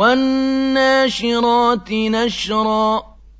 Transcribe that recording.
وَالنَّاشِرَاتِ نَشْرًا